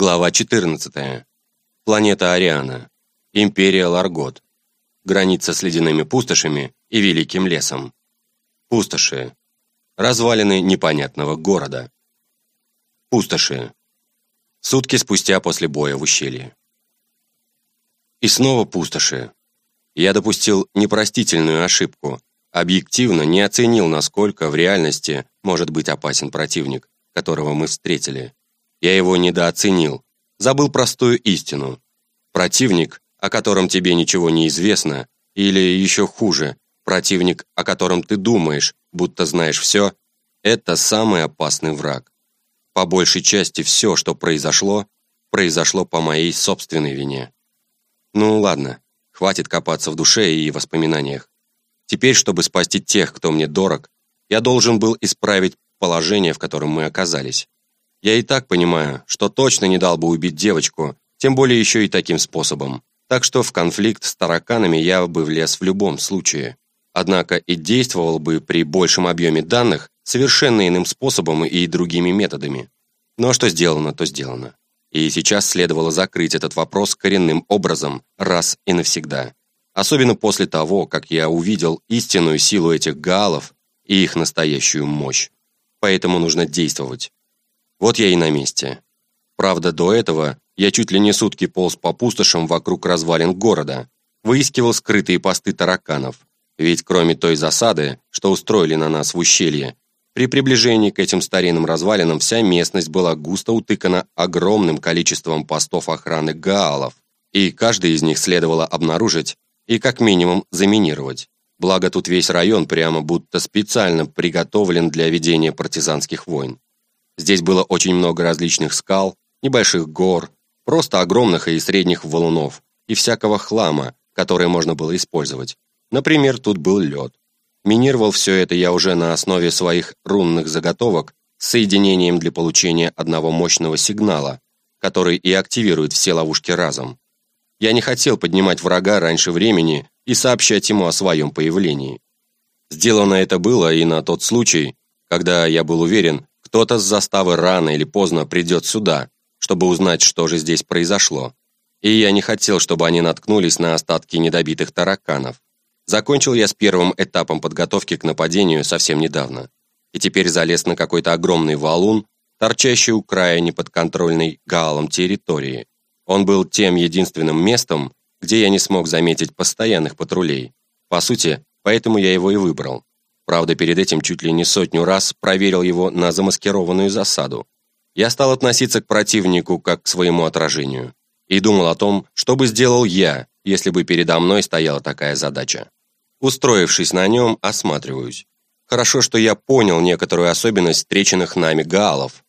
Глава 14. Планета Ариана. Империя Ларгот. Граница с ледяными пустошами и великим лесом. Пустоши. Развалины непонятного города. Пустоши. Сутки спустя после боя в ущелье. И снова пустоши. Я допустил непростительную ошибку. Объективно не оценил, насколько в реальности может быть опасен противник, которого мы встретили. Я его недооценил. Забыл простую истину. Противник, о котором тебе ничего не известно, или еще хуже, противник, о котором ты думаешь, будто знаешь все, это самый опасный враг. По большей части все, что произошло, произошло по моей собственной вине. Ну ладно, хватит копаться в душе и воспоминаниях. Теперь, чтобы спасти тех, кто мне дорог, я должен был исправить положение, в котором мы оказались. Я и так понимаю, что точно не дал бы убить девочку, тем более еще и таким способом. Так что в конфликт с тараканами я бы влез в любом случае. Однако и действовал бы при большем объеме данных совершенно иным способом и другими методами. Но что сделано, то сделано. И сейчас следовало закрыть этот вопрос коренным образом раз и навсегда. Особенно после того, как я увидел истинную силу этих гаалов и их настоящую мощь. Поэтому нужно действовать. Вот я и на месте. Правда, до этого я чуть ли не сутки полз по пустошам вокруг развалин города, выискивал скрытые посты тараканов. Ведь кроме той засады, что устроили на нас в ущелье, при приближении к этим старинным развалинам вся местность была густо утыкана огромным количеством постов охраны гаалов, и каждый из них следовало обнаружить и как минимум заминировать. Благо тут весь район прямо будто специально приготовлен для ведения партизанских войн. Здесь было очень много различных скал, небольших гор, просто огромных и средних валунов и всякого хлама, который можно было использовать. Например, тут был лед. Минировал все это я уже на основе своих рунных заготовок с соединением для получения одного мощного сигнала, который и активирует все ловушки разом. Я не хотел поднимать врага раньше времени и сообщать ему о своем появлении. Сделано это было и на тот случай, когда я был уверен, кто-то с заставы рано или поздно придет сюда, чтобы узнать, что же здесь произошло. И я не хотел, чтобы они наткнулись на остатки недобитых тараканов. Закончил я с первым этапом подготовки к нападению совсем недавно. И теперь залез на какой-то огромный валун, торчащий у края неподконтрольной галом территории. Он был тем единственным местом, где я не смог заметить постоянных патрулей. По сути, поэтому я его и выбрал. Правда, перед этим чуть ли не сотню раз проверил его на замаскированную засаду. Я стал относиться к противнику как к своему отражению. И думал о том, что бы сделал я, если бы передо мной стояла такая задача. Устроившись на нем, осматриваюсь. Хорошо, что я понял некоторую особенность встреченных нами гаалов.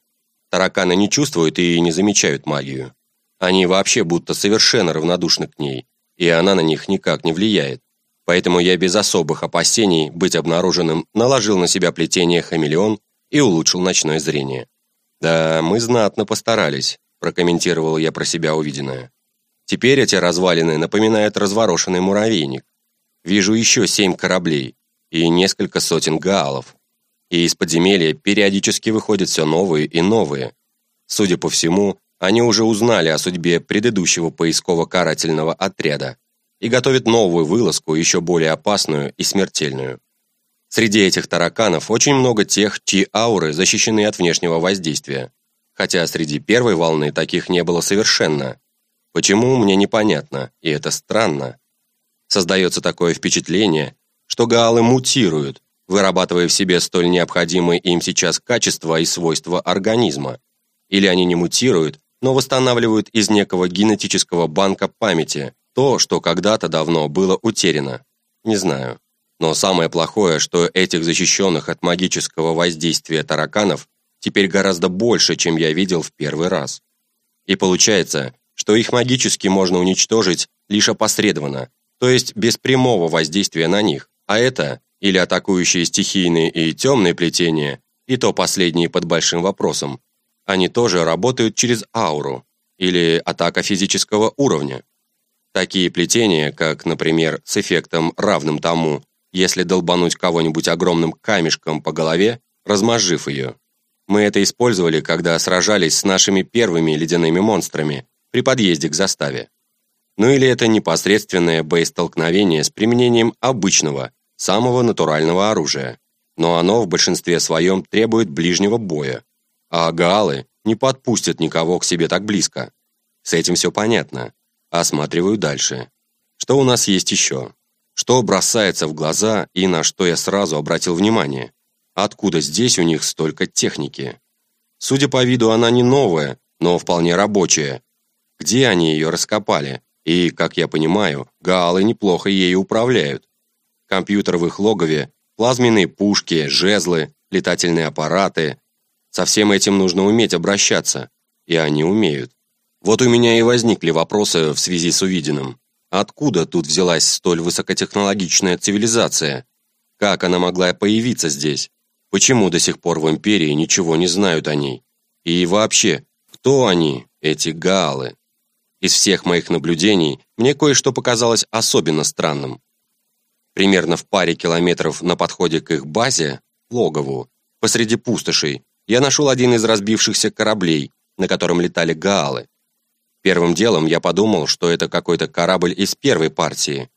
Тараканы не чувствуют и не замечают магию. Они вообще будто совершенно равнодушны к ней, и она на них никак не влияет. Поэтому я без особых опасений быть обнаруженным наложил на себя плетение хамелеон и улучшил ночное зрение. «Да, мы знатно постарались», – прокомментировал я про себя увиденное. «Теперь эти развалины напоминают разворошенный муравейник. Вижу еще семь кораблей и несколько сотен гаалов. И из подземелья периодически выходят все новые и новые. Судя по всему, они уже узнали о судьбе предыдущего поисково-карательного отряда и готовит новую вылазку, еще более опасную и смертельную. Среди этих тараканов очень много тех, чьи ауры защищены от внешнего воздействия, хотя среди первой волны таких не было совершенно. Почему, мне непонятно, и это странно. Создается такое впечатление, что гаалы мутируют, вырабатывая в себе столь необходимые им сейчас качества и свойства организма. Или они не мутируют, но восстанавливают из некого генетического банка памяти, то, что когда-то давно было утеряно. Не знаю. Но самое плохое, что этих защищенных от магического воздействия тараканов теперь гораздо больше, чем я видел в первый раз. И получается, что их магически можно уничтожить лишь опосредованно, то есть без прямого воздействия на них. А это или атакующие стихийные и темные плетения, и то последние под большим вопросом. Они тоже работают через ауру, или атака физического уровня. Такие плетения, как, например, с эффектом равным тому, если долбануть кого-нибудь огромным камешком по голове, размозжив ее. Мы это использовали, когда сражались с нашими первыми ледяными монстрами при подъезде к заставе. Ну или это непосредственное боестолкновение с применением обычного, самого натурального оружия. Но оно в большинстве своем требует ближнего боя, а гаалы не подпустят никого к себе так близко. С этим все понятно. Осматриваю дальше. Что у нас есть еще? Что бросается в глаза и на что я сразу обратил внимание? Откуда здесь у них столько техники? Судя по виду, она не новая, но вполне рабочая. Где они ее раскопали? И, как я понимаю, гаалы неплохо ею управляют. Компьютер в их логове, плазменные пушки, жезлы, летательные аппараты. Со всем этим нужно уметь обращаться. И они умеют. Вот у меня и возникли вопросы в связи с увиденным. Откуда тут взялась столь высокотехнологичная цивилизация? Как она могла появиться здесь? Почему до сих пор в Империи ничего не знают о ней? И вообще, кто они, эти гаалы? Из всех моих наблюдений мне кое-что показалось особенно странным. Примерно в паре километров на подходе к их базе, логову, посреди пустошей, я нашел один из разбившихся кораблей, на котором летали гаалы. Первым делом я подумал, что это какой-то корабль из первой партии,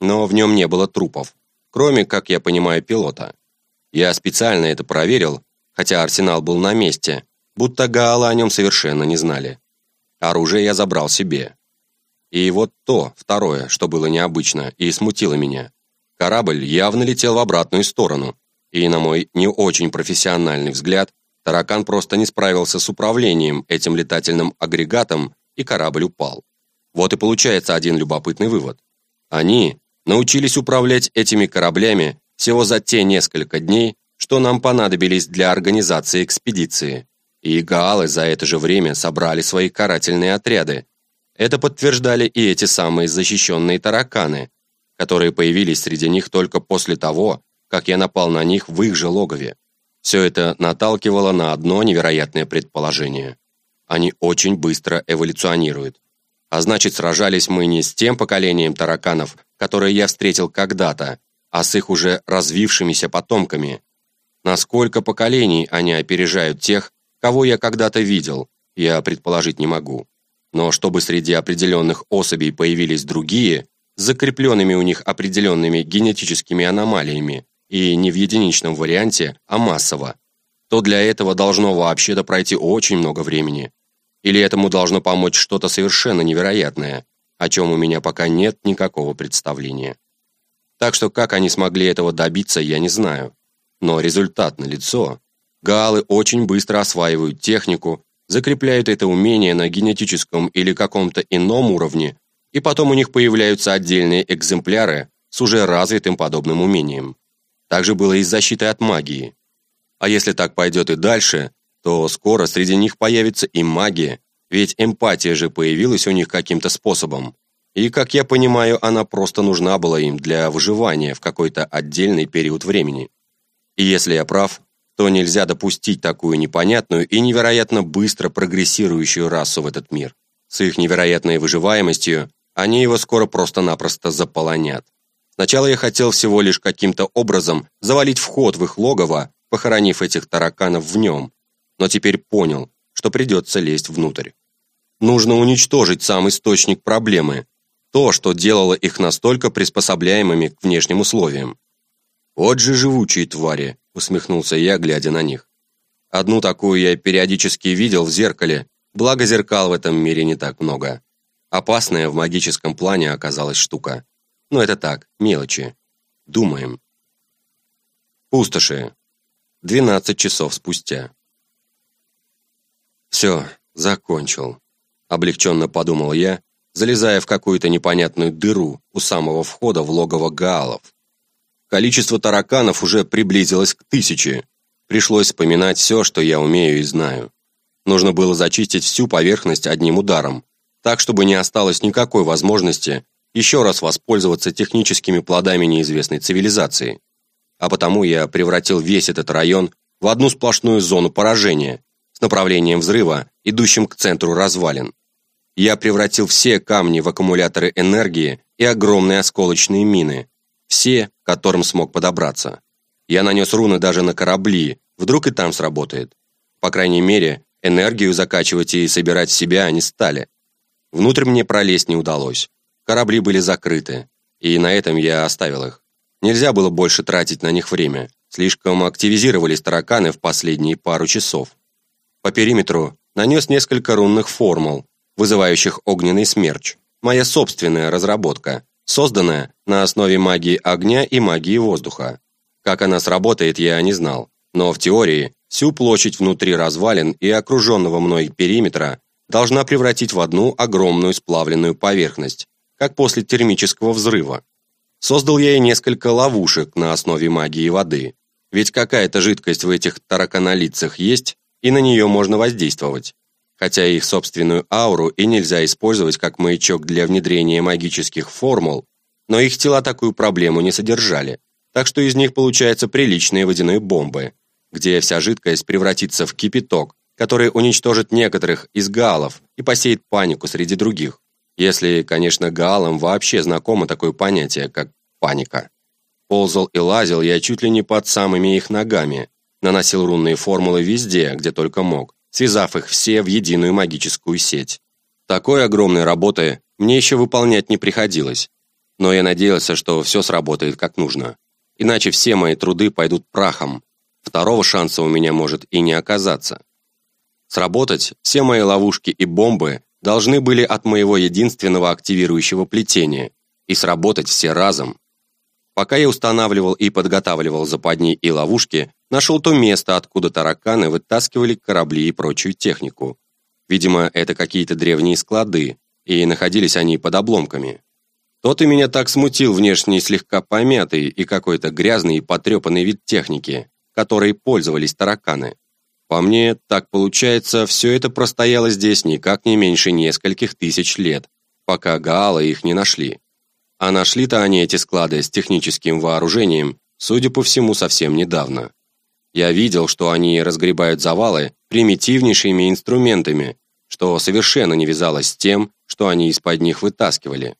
но в нем не было трупов, кроме, как я понимаю, пилота. Я специально это проверил, хотя арсенал был на месте, будто гаалы о нем совершенно не знали. Оружие я забрал себе. И вот то, второе, что было необычно и смутило меня. Корабль явно летел в обратную сторону, и, на мой не очень профессиональный взгляд, таракан просто не справился с управлением этим летательным агрегатом, и корабль упал. Вот и получается один любопытный вывод. Они научились управлять этими кораблями всего за те несколько дней, что нам понадобились для организации экспедиции. И гаалы за это же время собрали свои карательные отряды. Это подтверждали и эти самые защищенные тараканы, которые появились среди них только после того, как я напал на них в их же логове. Все это наталкивало на одно невероятное предположение. Они очень быстро эволюционируют. А значит, сражались мы не с тем поколением тараканов, которое я встретил когда-то, а с их уже развившимися потомками. Насколько поколений они опережают тех, кого я когда-то видел, я предположить не могу. Но чтобы среди определенных особей появились другие, закрепленными у них определенными генетическими аномалиями, и не в единичном варианте, а массово, то для этого должно вообще-то пройти очень много времени. Или этому должно помочь что-то совершенно невероятное, о чем у меня пока нет никакого представления. Так что как они смогли этого добиться, я не знаю. Но результат налицо. Гаалы очень быстро осваивают технику, закрепляют это умение на генетическом или каком-то ином уровне, и потом у них появляются отдельные экземпляры с уже развитым подобным умением. Так же было и с защитой от магии. А если так пойдет и дальше, то скоро среди них появится и магия, ведь эмпатия же появилась у них каким-то способом. И, как я понимаю, она просто нужна была им для выживания в какой-то отдельный период времени. И если я прав, то нельзя допустить такую непонятную и невероятно быстро прогрессирующую расу в этот мир. С их невероятной выживаемостью они его скоро просто-напросто заполонят. Сначала я хотел всего лишь каким-то образом завалить вход в их логово, похоронив этих тараканов в нем, но теперь понял, что придется лезть внутрь. Нужно уничтожить сам источник проблемы, то, что делало их настолько приспособляемыми к внешним условиям. «Вот же живучие твари!» – усмехнулся я, глядя на них. Одну такую я периодически видел в зеркале, благо зеркал в этом мире не так много. Опасная в магическом плане оказалась штука. Но это так, мелочи. Думаем. Пустоши. 12 часов спустя. Все, закончил. Облегченно подумал я залезая в какую-то непонятную дыру у самого входа в логово гаалов. Количество тараканов уже приблизилось к тысяче. Пришлось вспоминать все, что я умею и знаю. Нужно было зачистить всю поверхность одним ударом, так, чтобы не осталось никакой возможности еще раз воспользоваться техническими плодами неизвестной цивилизации. А потому я превратил весь этот район в одну сплошную зону поражения направлением взрыва, идущим к центру развалин. Я превратил все камни в аккумуляторы энергии и огромные осколочные мины, все, к которым смог подобраться. Я нанес руны даже на корабли, вдруг и там сработает. По крайней мере, энергию закачивать и собирать в себя они стали. Внутрь мне пролезть не удалось. Корабли были закрыты, и на этом я оставил их. Нельзя было больше тратить на них время. Слишком активизировались тараканы в последние пару часов. По периметру нанес несколько рунных формул, вызывающих огненный смерч. Моя собственная разработка, созданная на основе магии огня и магии воздуха. Как она сработает, я не знал. Но в теории всю площадь внутри развалин и окруженного мной периметра должна превратить в одну огромную сплавленную поверхность, как после термического взрыва. Создал я и несколько ловушек на основе магии воды. Ведь какая-то жидкость в этих тараканолицах есть, и на нее можно воздействовать. Хотя их собственную ауру и нельзя использовать как маячок для внедрения магических формул, но их тела такую проблему не содержали, так что из них получаются приличные водяные бомбы, где вся жидкость превратится в кипяток, который уничтожит некоторых из гаалов и посеет панику среди других. Если, конечно, гаалам вообще знакомо такое понятие, как паника. Ползал и лазил я чуть ли не под самыми их ногами, наносил рунные формулы везде, где только мог, связав их все в единую магическую сеть. Такой огромной работы мне еще выполнять не приходилось, но я надеялся, что все сработает как нужно. Иначе все мои труды пойдут прахом. Второго шанса у меня может и не оказаться. Сработать все мои ловушки и бомбы должны были от моего единственного активирующего плетения и сработать все разом. Пока я устанавливал и подготавливал западни и ловушки, нашел то место, откуда тараканы вытаскивали корабли и прочую технику. Видимо, это какие-то древние склады, и находились они под обломками. Тот и меня так смутил внешний слегка помятый и какой-то грязный и потрепанный вид техники, которой пользовались тараканы. По мне, так получается, все это простояло здесь никак не меньше нескольких тысяч лет, пока Гаала их не нашли. А нашли-то они эти склады с техническим вооружением, судя по всему, совсем недавно. Я видел, что они разгребают завалы примитивнейшими инструментами, что совершенно не вязалось с тем, что они из-под них вытаскивали.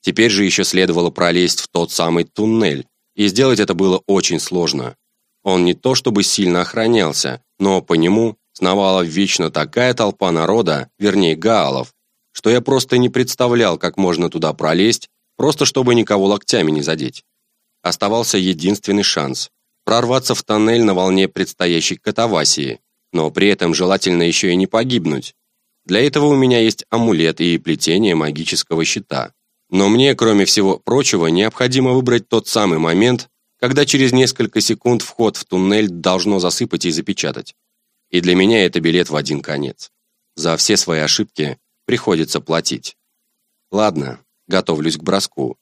Теперь же еще следовало пролезть в тот самый туннель, и сделать это было очень сложно. Он не то чтобы сильно охранялся, но по нему сновала вечно такая толпа народа, вернее гаалов, что я просто не представлял, как можно туда пролезть, просто чтобы никого локтями не задеть. Оставался единственный шанс – прорваться в тоннель на волне предстоящей катавасии, но при этом желательно еще и не погибнуть. Для этого у меня есть амулет и плетение магического щита. Но мне, кроме всего прочего, необходимо выбрать тот самый момент, когда через несколько секунд вход в туннель должно засыпать и запечатать. И для меня это билет в один конец. За все свои ошибки приходится платить. Ладно, готовлюсь к броску.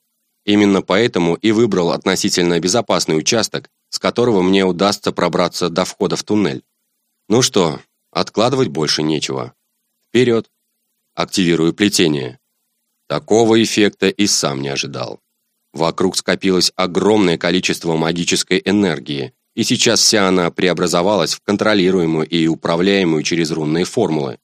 Именно поэтому и выбрал относительно безопасный участок, с которого мне удастся пробраться до входа в туннель. Ну что, откладывать больше нечего. Вперед. Активирую плетение. Такого эффекта и сам не ожидал. Вокруг скопилось огромное количество магической энергии, и сейчас вся она преобразовалась в контролируемую и управляемую через рунные формулы.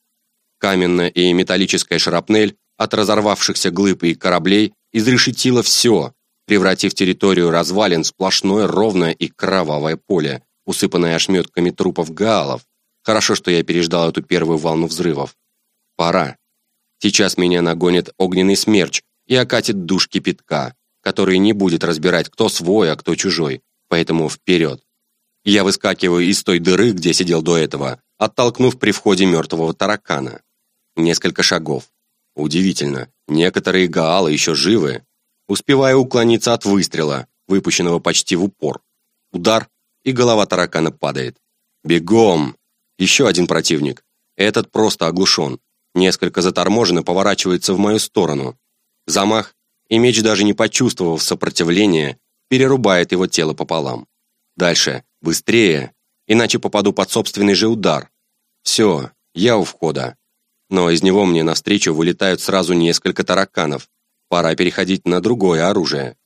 Каменная и металлическая шрапнель от разорвавшихся глыб и кораблей изрешетила все, превратив территорию развалин в сплошное ровное и кровавое поле, усыпанное ошметками трупов гаалов. Хорошо, что я переждал эту первую волну взрывов. Пора. Сейчас меня нагонит огненный смерч и окатит душ кипятка который не будет разбирать, кто свой, а кто чужой. Поэтому вперед. Я выскакиваю из той дыры, где сидел до этого, оттолкнув при входе мертвого таракана. Несколько шагов. Удивительно, некоторые гаалы еще живы. Успеваю уклониться от выстрела, выпущенного почти в упор. Удар, и голова таракана падает. Бегом! Еще один противник. Этот просто оглушен. Несколько заторможенно поворачивается в мою сторону. Замах, и меч, даже не почувствовав сопротивления, перерубает его тело пополам. Дальше, быстрее, иначе попаду под собственный же удар. Все, я у входа. Но из него мне навстречу вылетают сразу несколько тараканов. Пора переходить на другое оружие.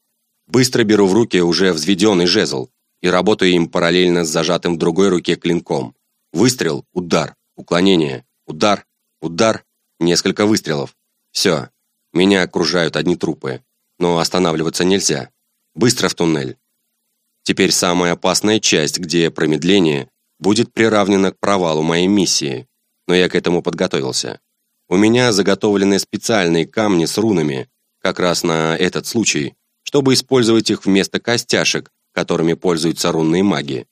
Быстро беру в руки уже взведенный жезл и работаю им параллельно с зажатым в другой руке клинком. Выстрел, удар, уклонение, удар, удар, несколько выстрелов. Все, меня окружают одни трупы, но останавливаться нельзя. Быстро в туннель. Теперь самая опасная часть, где промедление будет приравнено к провалу моей миссии, но я к этому подготовился. У меня заготовлены специальные камни с рунами, как раз на этот случай, чтобы использовать их вместо костяшек, которыми пользуются рунные маги.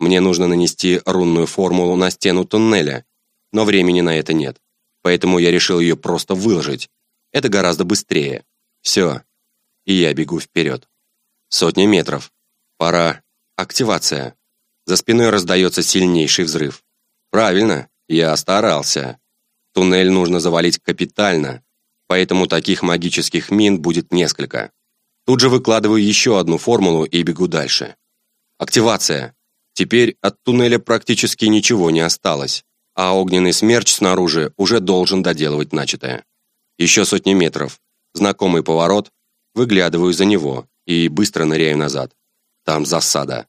Мне нужно нанести рунную формулу на стену туннеля, но времени на это нет. Поэтому я решил ее просто выложить. Это гораздо быстрее. Все. И я бегу вперед. Сотни метров. Пора. Активация. За спиной раздается сильнейший взрыв. Правильно, я старался. Туннель нужно завалить капитально, поэтому таких магических мин будет несколько. Тут же выкладываю еще одну формулу и бегу дальше. Активация. Теперь от туннеля практически ничего не осталось, а огненный смерч снаружи уже должен доделывать начатое. Еще сотни метров. Знакомый поворот. Выглядываю за него и быстро ныряю назад. Там засада.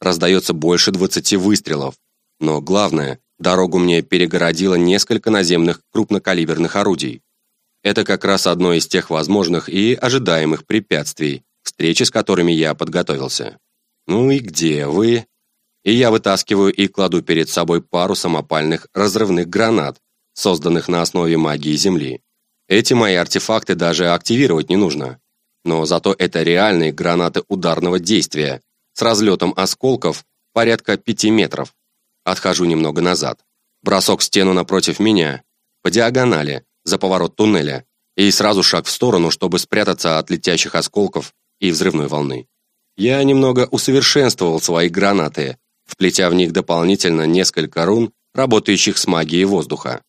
Раздается больше 20 выстрелов. Но главное, дорогу мне перегородило несколько наземных крупнокалиберных орудий. Это как раз одно из тех возможных и ожидаемых препятствий, встречи с которыми я подготовился. «Ну и где вы?» И я вытаскиваю и кладу перед собой пару самопальных разрывных гранат, созданных на основе магии Земли. Эти мои артефакты даже активировать не нужно. Но зато это реальные гранаты ударного действия, с разлетом осколков порядка 5 метров. Отхожу немного назад. Бросок в стену напротив меня, по диагонали, за поворот туннеля и сразу шаг в сторону, чтобы спрятаться от летящих осколков и взрывной волны. Я немного усовершенствовал свои гранаты, вплетя в них дополнительно несколько рун, работающих с магией воздуха.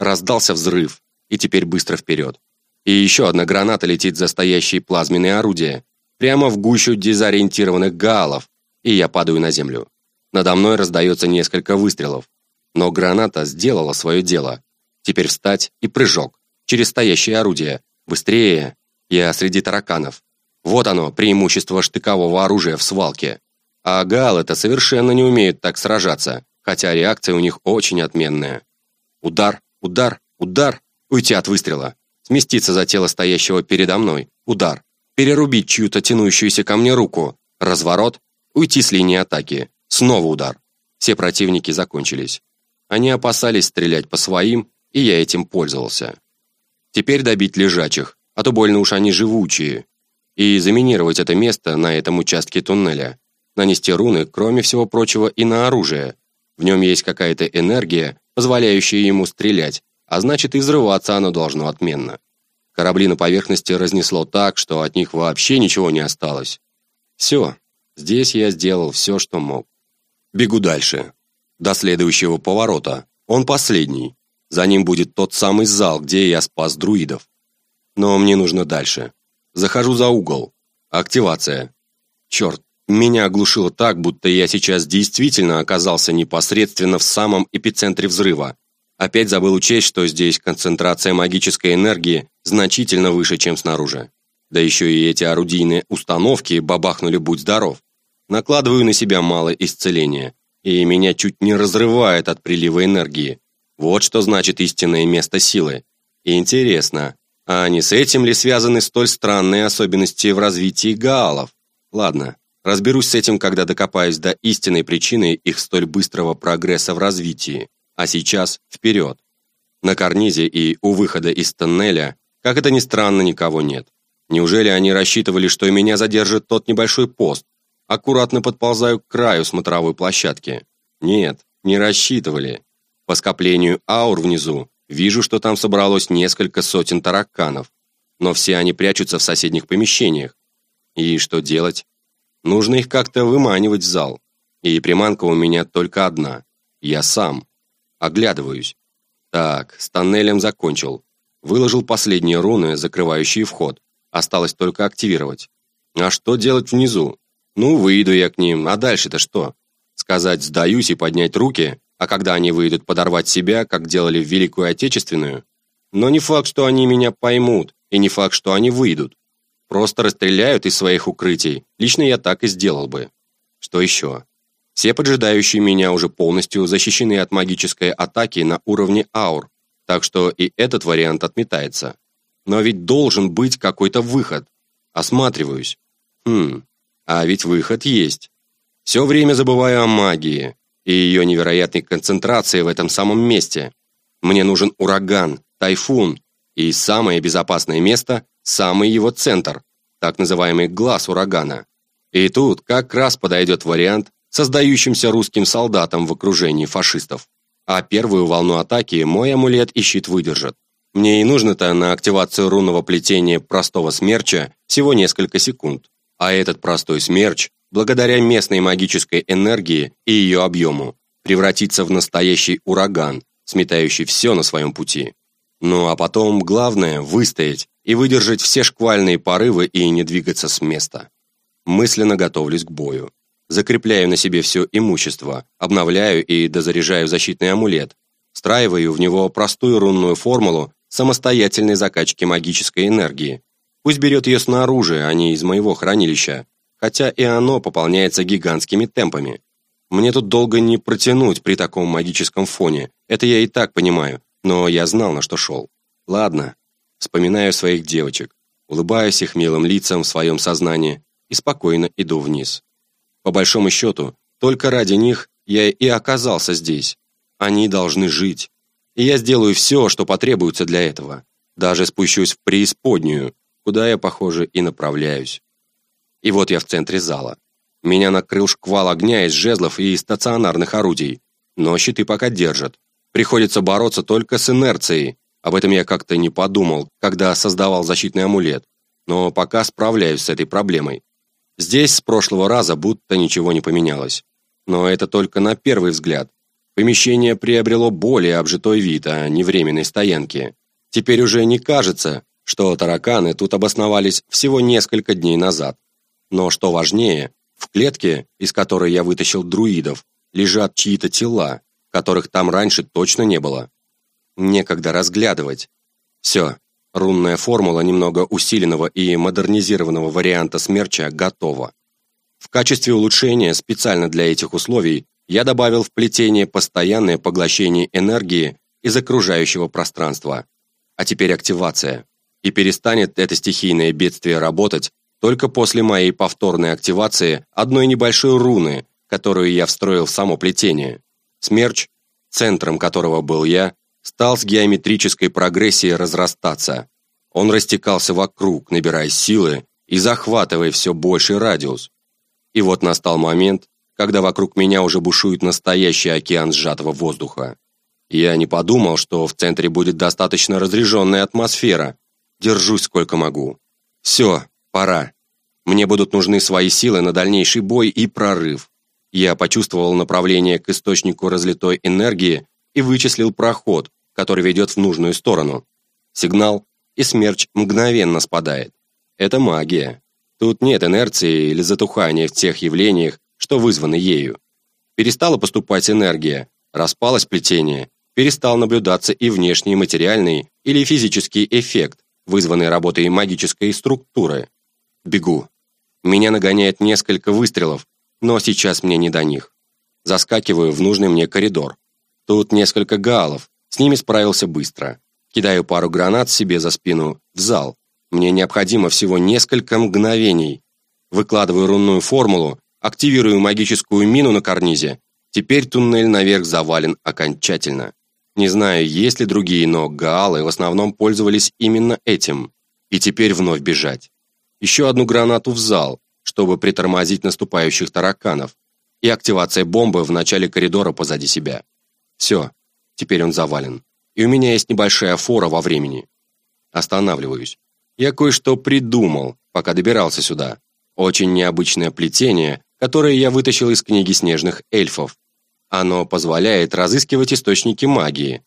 Раздался взрыв, и теперь быстро вперед. И еще одна граната летит за стоящие плазменные орудия, прямо в гущу дезориентированных гаалов, и я падаю на землю. Надо мной раздается несколько выстрелов, но граната сделала свое дело. Теперь встать и прыжок. Через стоящее орудие. Быстрее. Я среди тараканов. Вот оно, преимущество штыкового оружия в свалке. А гал это совершенно не умеют так сражаться, хотя реакция у них очень отменная. Удар, удар, удар, уйти от выстрела. Сместиться за тело стоящего передо мной. Удар. Перерубить чью-то тянущуюся ко мне руку. Разворот. Уйти с линии атаки. Снова удар. Все противники закончились. Они опасались стрелять по своим, и я этим пользовался. Теперь добить лежачих, а то больно уж они живучие, и заминировать это место на этом участке туннеля. Нанести руны, кроме всего прочего, и на оружие. В нем есть какая-то энергия, позволяющая ему стрелять, а значит и взрываться оно должно отменно. Корабли на поверхности разнесло так, что от них вообще ничего не осталось. Все, здесь я сделал все, что мог. Бегу дальше. До следующего поворота. Он последний. За ним будет тот самый зал, где я спас друидов. Но мне нужно дальше. Захожу за угол. Активация. Черт, меня оглушило так, будто я сейчас действительно оказался непосредственно в самом эпицентре взрыва. Опять забыл учесть, что здесь концентрация магической энергии значительно выше, чем снаружи. Да еще и эти орудийные установки бабахнули «Будь здоров». Накладываю на себя мало исцеления, и меня чуть не разрывает от прилива энергии. Вот что значит истинное место силы. Интересно, а не с этим ли связаны столь странные особенности в развитии гаалов? Ладно, разберусь с этим, когда докопаюсь до истинной причины их столь быстрого прогресса в развитии. А сейчас вперед. На карнизе и у выхода из тоннеля, как это ни странно, никого нет. Неужели они рассчитывали, что меня задержит тот небольшой пост? Аккуратно подползаю к краю смотровой площадки. Нет, не рассчитывали. По скоплению аур внизу вижу, что там собралось несколько сотен тараканов, но все они прячутся в соседних помещениях. И что делать? Нужно их как-то выманивать в зал. И приманка у меня только одна. Я сам. Оглядываюсь. Так, с тоннелем закончил. Выложил последние руны, закрывающие вход. Осталось только активировать. А что делать внизу? Ну, выйду я к ним, а дальше-то что? Сказать «сдаюсь» и поднять руки? А когда они выйдут подорвать себя, как делали в Великую Отечественную? Но не факт, что они меня поймут, и не факт, что они выйдут. Просто расстреляют из своих укрытий. Лично я так и сделал бы. Что еще? Все поджидающие меня уже полностью защищены от магической атаки на уровне аур, так что и этот вариант отметается. Но ведь должен быть какой-то выход. Осматриваюсь. Хм, а ведь выход есть. Все время забываю о магии. и ее невероятной концентрации в этом самом месте. Мне нужен ураган, тайфун, и самое безопасное место – самый его центр, так называемый глаз урагана. И тут как раз подойдет вариант создающимся русским солдатам в окружении фашистов. А первую волну атаки мой амулет и щит выдержат. Мне и нужно-то на активацию рунного плетения простого смерча всего несколько секунд. А этот простой смерч, благодаря местной магической энергии и ее объему, превратится в настоящий ураган, сметающий все на своем пути. Ну а потом главное – выстоять и выдержать все шквальные порывы и не двигаться с места. Мысленно готовлюсь к бою. Закрепляю на себе все имущество, обновляю и дозаряжаю защитный амулет, встраиваю в него простую рунную формулу самостоятельной закачки магической энергии. Пусть берет ее снаружи, а не из моего хранилища, хотя и оно пополняется гигантскими темпами. Мне тут долго не протянуть при таком магическом фоне, это я и так понимаю, но я знал, на что шел. Ладно, вспоминаю своих девочек, улыбаюсь их милым лицам в своем сознании и спокойно иду вниз. По большому счету, только ради них я и оказался здесь. Они должны жить. И я сделаю все, что потребуется для этого. Даже спущусь в преисподнюю, куда я, похоже, и направляюсь. И вот я в центре зала. Меня накрыл шквал огня из жезлов и стационарных орудий. Но щиты пока держат. Приходится бороться только с инерцией. Об этом я как-то не подумал, когда создавал защитный амулет. Но пока справляюсь с этой проблемой. Здесь с прошлого раза будто ничего не поменялось. Но это только на первый взгляд. Помещение приобрело более обжитой вид, а не временной стоянки. Теперь уже не кажется, что тараканы тут обосновались всего несколько дней назад. Но что важнее, в клетке, из которой я вытащил друидов, лежат чьи-то тела, которых там раньше точно не было. Некогда разглядывать. Все, Рунная формула немного усиленного и модернизированного варианта смерча готова. В качестве улучшения специально для этих условий я добавил в плетение постоянное поглощение энергии из окружающего пространства. А теперь активация. И перестанет это стихийное бедствие работать только после моей повторной активации одной небольшой руны, которую я встроил в само плетение. Смерч, центром которого был я, стал с геометрической прогрессией разрастаться. Он растекался вокруг, набирая силы и захватывая все больший радиус. И вот настал момент, когда вокруг меня уже бушует настоящий океан сжатого воздуха. Я не подумал, что в центре будет достаточно разряженная атмосфера. Держусь сколько могу. Все, пора. Мне будут нужны свои силы на дальнейший бой и прорыв. Я почувствовал направление к источнику разлитой энергии и вычислил проход, который ведет в нужную сторону. Сигнал, и смерч мгновенно спадает. Это магия. Тут нет инерции или затухания в тех явлениях, что вызваны ею. Перестала поступать энергия, распалось плетение, перестал наблюдаться и внешний материальный или физический эффект, вызванный работой магической структуры. Бегу. Меня нагоняет несколько выстрелов, но сейчас мне не до них. Заскакиваю в нужный мне коридор. Тут несколько галов, с ними справился быстро. Кидаю пару гранат себе за спину в зал. Мне необходимо всего несколько мгновений. Выкладываю рунную формулу, активирую магическую мину на карнизе. Теперь туннель наверх завален окончательно. Не знаю, есть ли другие, но гаалы в основном пользовались именно этим. И теперь вновь бежать. Еще одну гранату в зал, чтобы притормозить наступающих тараканов. И активация бомбы в начале коридора позади себя. Все, теперь он завален. И у меня есть небольшая фора во времени. Останавливаюсь. Я кое-что придумал, пока добирался сюда. Очень необычное плетение, которое я вытащил из книги снежных эльфов. Оно позволяет разыскивать источники магии.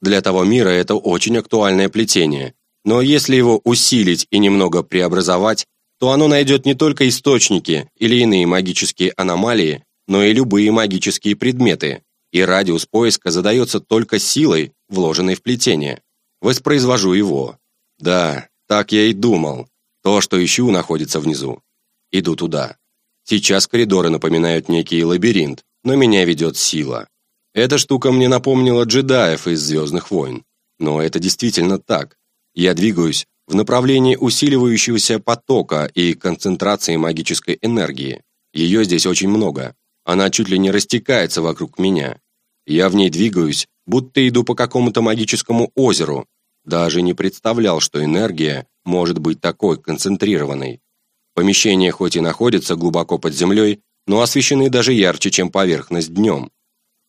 Для того мира это очень актуальное плетение. Но если его усилить и немного преобразовать, то оно найдет не только источники или иные магические аномалии, но и любые магические предметы, и радиус поиска задается только силой, вложенной в плетение. Воспроизвожу его. Да, так я и думал. То, что ищу, находится внизу. Иду туда. Сейчас коридоры напоминают некий лабиринт, но меня ведет сила. Эта штука мне напомнила джедаев из «Звездных войн». Но это действительно так. Я двигаюсь в направлении усиливающегося потока и концентрации магической энергии. Ее здесь очень много. Она чуть ли не растекается вокруг меня. Я в ней двигаюсь, будто иду по какому-то магическому озеру. Даже не представлял, что энергия может быть такой концентрированной. Помещения хоть и находятся глубоко под землей, но освещены даже ярче, чем поверхность днем.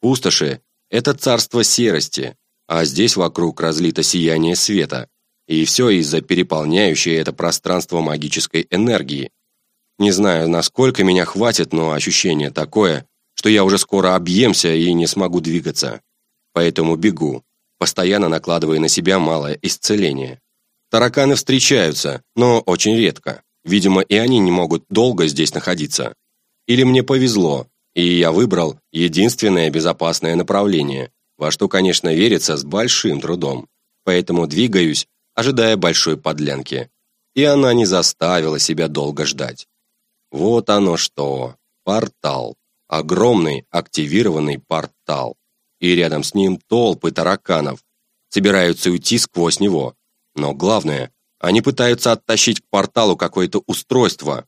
Пустоши – это царство серости, а здесь вокруг разлито сияние света. И все из-за переполняющей это пространство магической энергии. Не знаю, насколько меня хватит, но ощущение такое, что я уже скоро объемся и не смогу двигаться. Поэтому бегу, постоянно накладывая на себя малое исцеление. Тараканы встречаются, но очень редко. Видимо, и они не могут долго здесь находиться. Или мне повезло, и я выбрал единственное безопасное направление, во что, конечно, верится с большим трудом. Поэтому двигаюсь, ожидая большой подлянки. И она не заставила себя долго ждать. Вот оно что. Портал. Огромный активированный портал. И рядом с ним толпы тараканов. Собираются уйти сквозь него. Но главное, они пытаются оттащить к порталу какое-то устройство.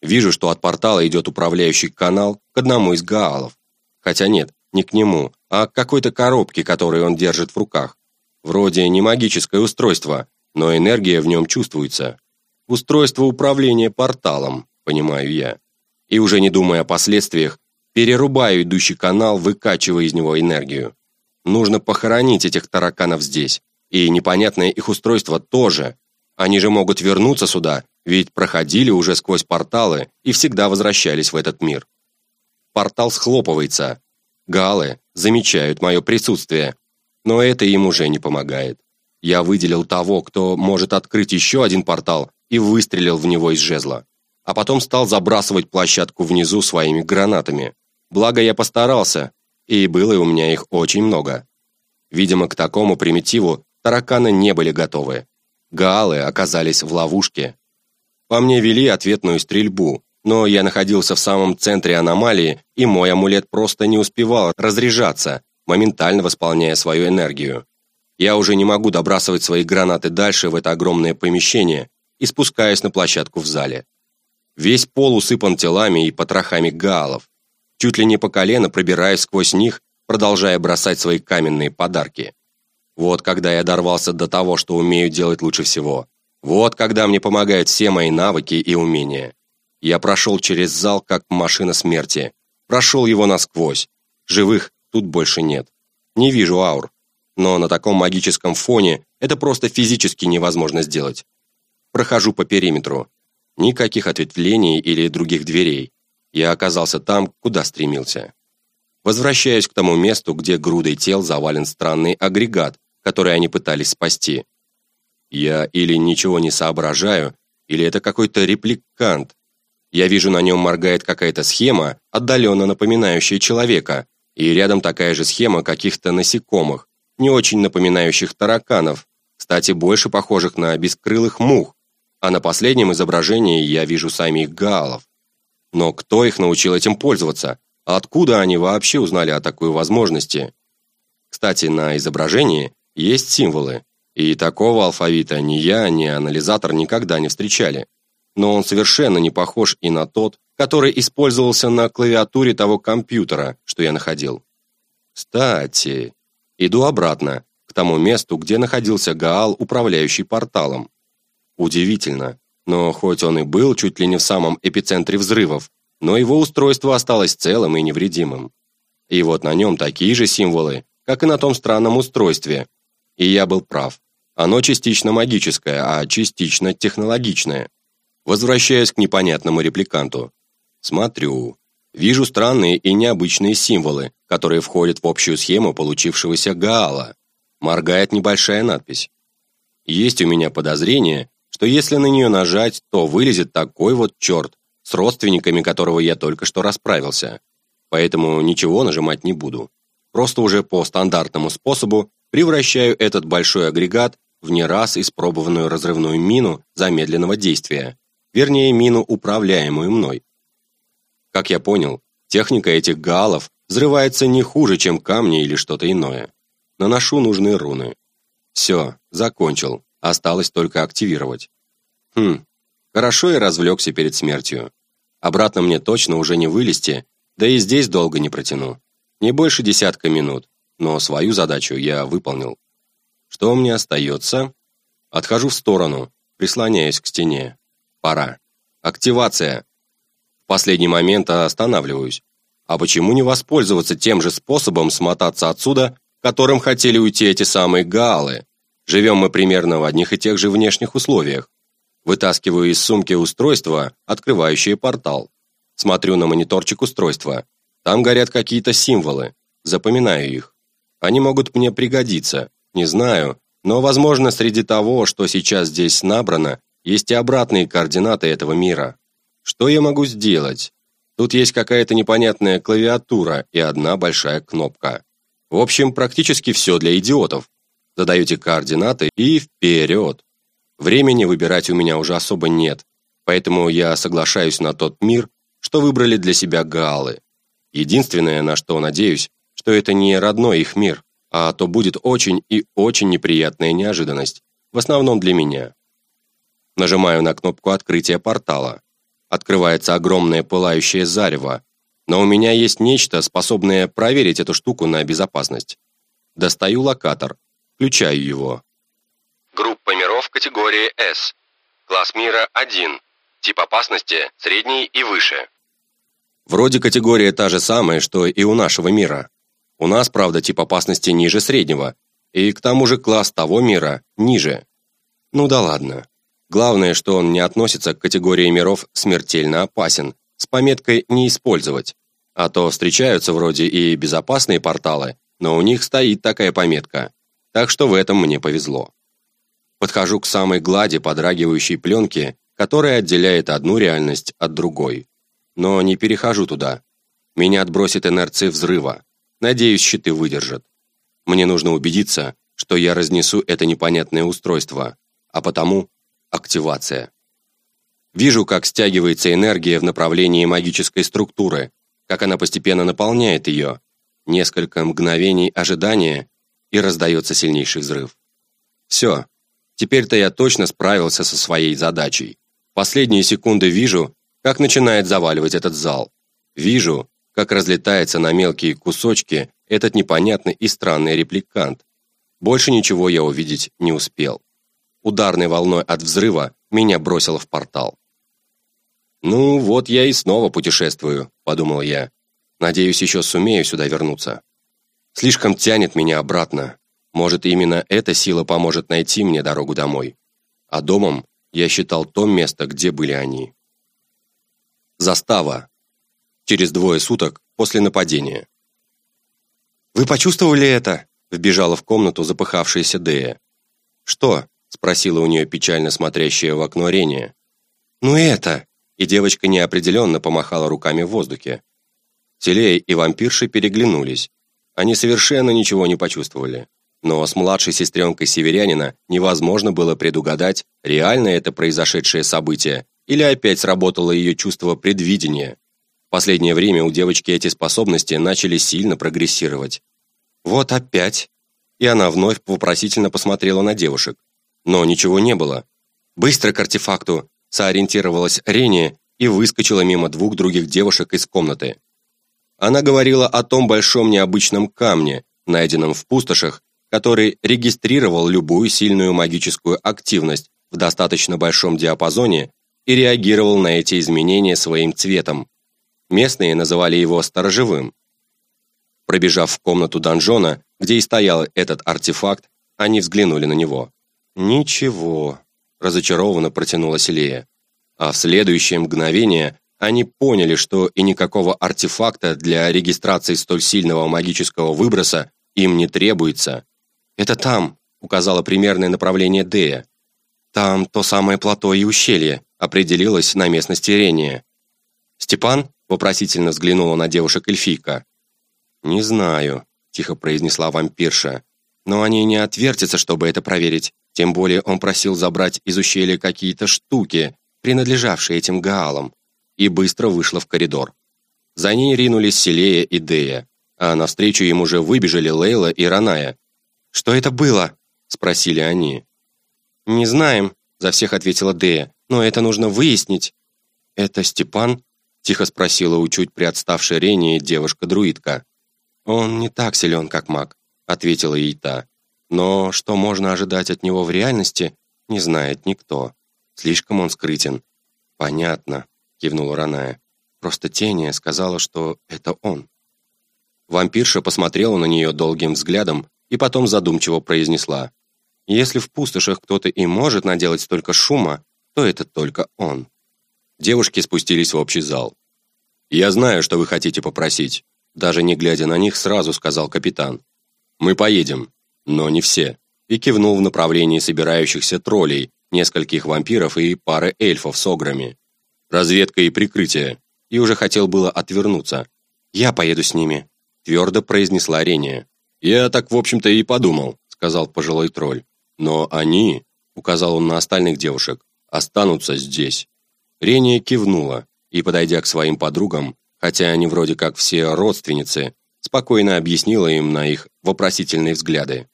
Вижу, что от портала идет управляющий канал к одному из гаалов. Хотя нет, не к нему, а к какой-то коробке, которую он держит в руках. Вроде не магическое устройство, но энергия в нем чувствуется. Устройство управления порталом, понимаю я. И уже не думая о последствиях, перерубаю идущий канал, выкачивая из него энергию. Нужно похоронить этих тараканов здесь. И непонятное их устройство тоже. Они же могут вернуться сюда, ведь проходили уже сквозь порталы и всегда возвращались в этот мир. Портал схлопывается, Галы замечают мое присутствие, но это им уже не помогает. Я выделил того, кто может открыть еще один портал, и выстрелил в него из жезла. А потом стал забрасывать площадку внизу своими гранатами. Благо я постарался, и было у меня их очень много. Видимо, к такому примитиву тараканы не были готовы. Гаалы оказались в ловушке. По мне вели ответную стрельбу, но я находился в самом центре аномалии, и мой амулет просто не успевал разряжаться, моментально восполняя свою энергию. Я уже не могу добрасывать свои гранаты дальше в это огромное помещение и спускаюсь на площадку в зале. Весь пол усыпан телами и потрохами гаалов. Чуть ли не по колено пробираюсь сквозь них, продолжая бросать свои каменные подарки. Вот когда я дорвался до того, что умею делать лучше всего. Вот когда мне помогают все мои навыки и умения. Я прошел через зал, как машина смерти. Прошел его насквозь. Живых тут больше нет. Не вижу аур. Но на таком магическом фоне это просто физически невозможно сделать. Прохожу по периметру. Никаких ответвлений или других дверей. Я оказался там, куда стремился. Возвращаюсь к тому месту, где грудой тел завален странный агрегат, который они пытались спасти. Я или ничего не соображаю, или это какой-то репликант, я вижу, на нем моргает какая-то схема, отдаленно напоминающая человека, и рядом такая же схема каких-то насекомых, не очень напоминающих тараканов, кстати, больше похожих на бескрылых мух, а на последнем изображении я вижу самих гаалов. Но кто их научил этим пользоваться? Откуда они вообще узнали о такой возможности? Кстати, на изображении есть символы, и такого алфавита ни я, ни анализатор никогда не встречали но он совершенно не похож и на тот, который использовался на клавиатуре того компьютера, что я находил. Кстати, иду обратно, к тому месту, где находился Гаал, управляющий порталом. Удивительно, но хоть он и был чуть ли не в самом эпицентре взрывов, но его устройство осталось целым и невредимым. И вот на нем такие же символы, как и на том странном устройстве. И я был прав. Оно частично магическое, а частично технологичное. Возвращаясь к непонятному репликанту. Смотрю. Вижу странные и необычные символы, которые входят в общую схему получившегося Гаала. Моргает небольшая надпись. Есть у меня подозрение, что если на нее нажать, то вылезет такой вот черт, с родственниками которого я только что расправился. Поэтому ничего нажимать не буду. Просто уже по стандартному способу превращаю этот большой агрегат в не раз испробованную разрывную мину замедленного действия вернее мину, управляемую мной. Как я понял, техника этих гаалов взрывается не хуже, чем камни или что-то иное. Наношу нужные руны. Все, закончил, осталось только активировать. Хм, хорошо я развлекся перед смертью. Обратно мне точно уже не вылезти, Да и здесь долго не протяну. Не больше десятка минут, но свою задачу я выполнил. Что мне остается? Отхожу в сторону, прислоняюсь к стене. Пора. Активация. В последний момент останавливаюсь. А почему не воспользоваться тем же способом смотаться отсюда, которым хотели уйти эти самые гаалы? Живем мы примерно в одних и тех же внешних условиях. Вытаскиваю из сумки устройство, открывающее портал. Смотрю на мониторчик устройства. Там горят какие-то символы. Запоминаю их. Они могут мне пригодиться. Не знаю, но, возможно, среди того, что сейчас здесь набрано, есть и обратные координаты этого мира. Что я могу сделать? Тут есть какая-то непонятная клавиатура и одна большая кнопка. В общем, практически все для идиотов. Задаете координаты и вперед. Времени выбирать у меня уже особо нет, поэтому я соглашаюсь на тот мир, что выбрали для себя гаалы. Единственное, на что надеюсь, что это не родной их мир, а то будет очень и очень неприятная неожиданность, в основном для меня. Нажимаю на кнопку открытия портала. Открывается огромное пылающее зарево, но у меня есть нечто, способное проверить эту штуку на безопасность. Достаю локатор, включаю его. Группа миров категории S. Класс мира 1. Тип опасности средний и выше. Вроде категория та же самая, что и у нашего мира. У нас, правда, тип опасности ниже среднего, и к тому же класс того мира ниже. Ну да ладно. Главное, что он не относится к категории миров «смертельно опасен», с пометкой «не использовать». А то встречаются вроде и безопасные порталы, но у них стоит такая пометка. Так что в этом мне повезло. Подхожу к самой глади подрагивающей пленки, которая отделяет одну реальность от другой. Но не перехожу туда. Меня отбросит инерция взрыва. Надеюсь, щиты выдержат. Мне нужно убедиться, что я разнесу это непонятное устройство, а потому активация. Вижу, как стягивается энергия в направлении магической структуры, как она постепенно наполняет ее. Несколько мгновений ожидания, и раздается сильнейший взрыв. Все, Теперь-то я точно справился со своей задачей. Последние секунды вижу, как начинает заваливать этот зал. Вижу, как разлетается на мелкие кусочки этот непонятный и странный репликант. Больше ничего я увидеть не успел. Ударной волной от взрыва меня бросило в портал. «Ну, вот я и снова путешествую», — подумал я. «Надеюсь, еще сумею сюда вернуться. Слишком тянет меня обратно, может, именно эта сила поможет найти мне дорогу домой. А домом я считал то место, где были они. Застава. Через двое суток после нападения. «Вы почувствовали это?» – вбежала в комнату запыхавшаяся Дея. «Что?» – спросила у нее печально смотрящая в окно Рения. «Ну это!» – и девочка неопределенно помахала руками в воздухе. Селея и вампирши переглянулись. Они совершенно ничего не почувствовали. Но с младшей сестренкой северянина невозможно было предугадать, реально это произошедшее событие или опять сработало ее чувство предвидения. В последнее время у девочки эти способности начали сильно прогрессировать. «Вот опять!» И она вновь вопросительно посмотрела на девушек. Но ничего не было. Быстро к артефакту соориентировалась Рения и выскочила мимо двух других девушек из комнаты. Она говорила о том большом необычном камне, найденном в пустошах который регистрировал любую сильную магическую активность в достаточно большом диапазоне и реагировал на эти изменения своим цветом. Местные называли его сторожевым. Пробежав в комнату донжона, где и стоял этот артефакт, они взглянули на него. «Ничего», – разочарованно протянула Селея. А в следующее мгновение они поняли, что и никакого артефакта для регистрации столь сильного магического выброса им не требуется. «Это там», — указала примерное направление Дея. «Там то самое плато и ущелье», — определилось на местности Рения. «Степан?» — вопросительно взглянула на девушек эльфийка. «Не знаю», — тихо произнесла вампирша. «Но они не отвертятся, чтобы это проверить. Тем более он просил забрать из ущелья какие-то штуки, принадлежавшие этим гаалам, и быстро вышла в коридор. За ней ринулись Селея и Дея, а навстречу им уже выбежали Лейла и Раная, «Что это было?» – спросили они. «Не знаем», – за всех ответила Дея, «но это нужно выяснить». «Это Степан?» Тихо спросила у чуть приотставшей Рении девушка-друидка. «Он не так силен, как маг», — ответила ей та. «Но что можно ожидать от него в реальности, не знает никто. Слишком он скрытен». «Понятно», — кивнула Раная. «Просто Тения сказала, что это он». Вампирша посмотрела на нее долгим взглядом и потом задумчиво произнесла. «Если в пустошах кто-то и может наделать столько шума, то это только он». Девушки спустились в общий зал. «Я знаю, что вы хотите попросить», даже не глядя на них, сразу сказал капитан. «Мы поедем, но не все», и кивнул в направлении собирающихся троллей, нескольких вампиров и пары эльфов с ограми. «Разведка и прикрытие», и уже хотел было отвернуться. «Я поеду с ними», твердо произнесла Рения. «Я так, в общем-то, и подумал», сказал пожилой тролль. «Но они», указал он на остальных девушек, останутся здесь. Рения кивнула и, подойдя к своим подругам, хотя они вроде как все родственницы, спокойно объяснила им на их вопросительные взгляды.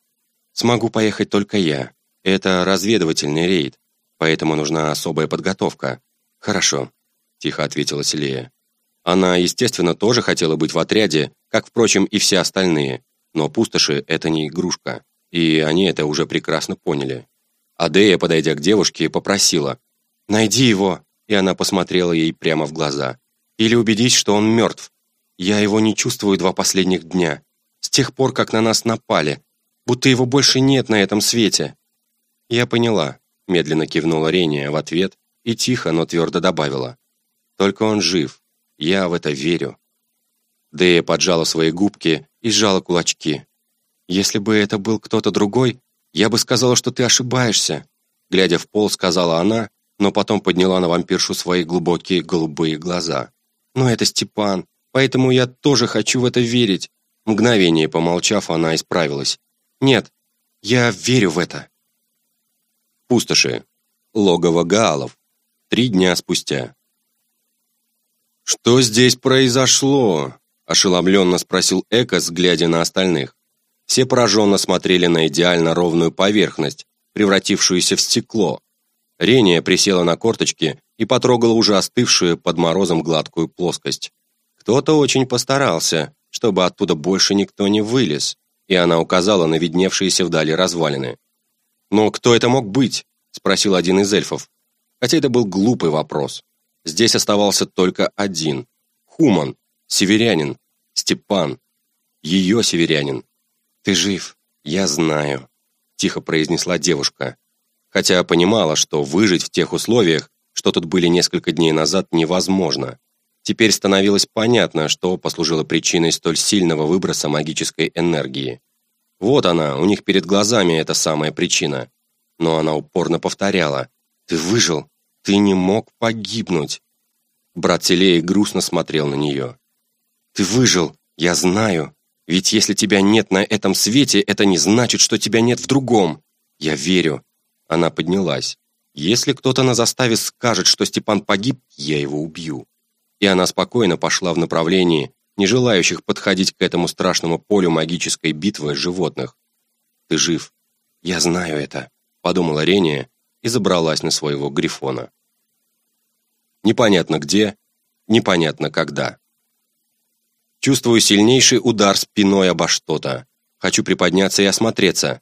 «Смогу поехать только я. Это разведывательный рейд, поэтому нужна особая подготовка». «Хорошо», – тихо ответила Селия. Она, естественно, тоже хотела быть в отряде, как, впрочем, и все остальные, но пустоши – это не игрушка, и они это уже прекрасно поняли. Адея, подойдя к девушке, попросила «Найди его!» И она посмотрела ей прямо в глаза. «Или убедись, что он мертв. Я его не чувствую два последних дня, с тех пор, как на нас напали, будто его больше нет на этом свете». «Я поняла», – медленно кивнула Рения в ответ и тихо, но твердо добавила. «Только он жив. Я в это верю». Дэя поджала свои губки и сжала кулачки. «Если бы это был кто-то другой, я бы сказала, что ты ошибаешься», глядя в пол, сказала она, но потом подняла на вампиршу свои глубокие голубые глаза. «Но это Степан, поэтому я тоже хочу в это верить». Мгновение помолчав, она исправилась. «Нет, я верю в это». Пустоши. Логово Гаалов. Три дня спустя. «Что здесь произошло?» – ошеломленно спросил Экос, глядя на остальных. Все пораженно смотрели на идеально ровную поверхность, превратившуюся в стекло, Рения присела на корточки и потрогала уже остывшую под морозом гладкую плоскость. Кто-то очень постарался, чтобы оттуда больше никто не вылез, и она указала на видневшиеся вдали развалины. «Но кто это мог быть?» – спросил один из эльфов. Хотя это был глупый вопрос. Здесь оставался только один. Хуман, северянин, Степан. Ее северянин. «Ты жив, я знаю», – тихо произнесла девушка хотя понимала, что выжить в тех условиях, что тут были несколько дней назад, невозможно. Теперь становилось понятно, что послужило причиной столь сильного выброса магической энергии. Вот она, у них перед глазами эта самая причина. Но она упорно повторяла. «Ты выжил! Ты не мог погибнуть!» Брат Селей грустно смотрел на нее. «Ты выжил! Я знаю! Ведь если тебя нет на этом свете, это не значит, что тебя нет в другом! Я верю! Она поднялась. «Если кто-то на заставе скажет, что Степан погиб, я его убью». И она спокойно пошла в направлении, не желающих подходить к этому страшному полю магической битвы животных. «Ты жив. Я знаю это», — подумала Рения и забралась на своего грифона. Непонятно где, непонятно когда. Чувствую сильнейший удар спиной обо что-то. Хочу приподняться и осмотреться.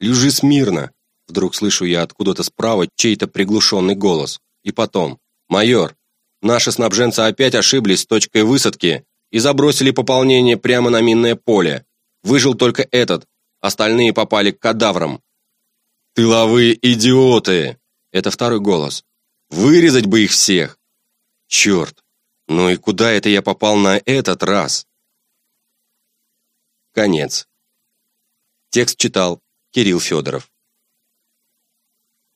«Лежи смирно!» Вдруг слышу я откуда-то справа чей-то приглушенный голос. И потом. «Майор, наши снабженцы опять ошиблись с точкой высадки и забросили пополнение прямо на минное поле. Выжил только этот, остальные попали к кадаврам». «Тыловые идиоты!» Это второй голос. «Вырезать бы их всех!» «Черт! Ну и куда это я попал на этот раз?» Конец. Текст читал Кирилл Федоров.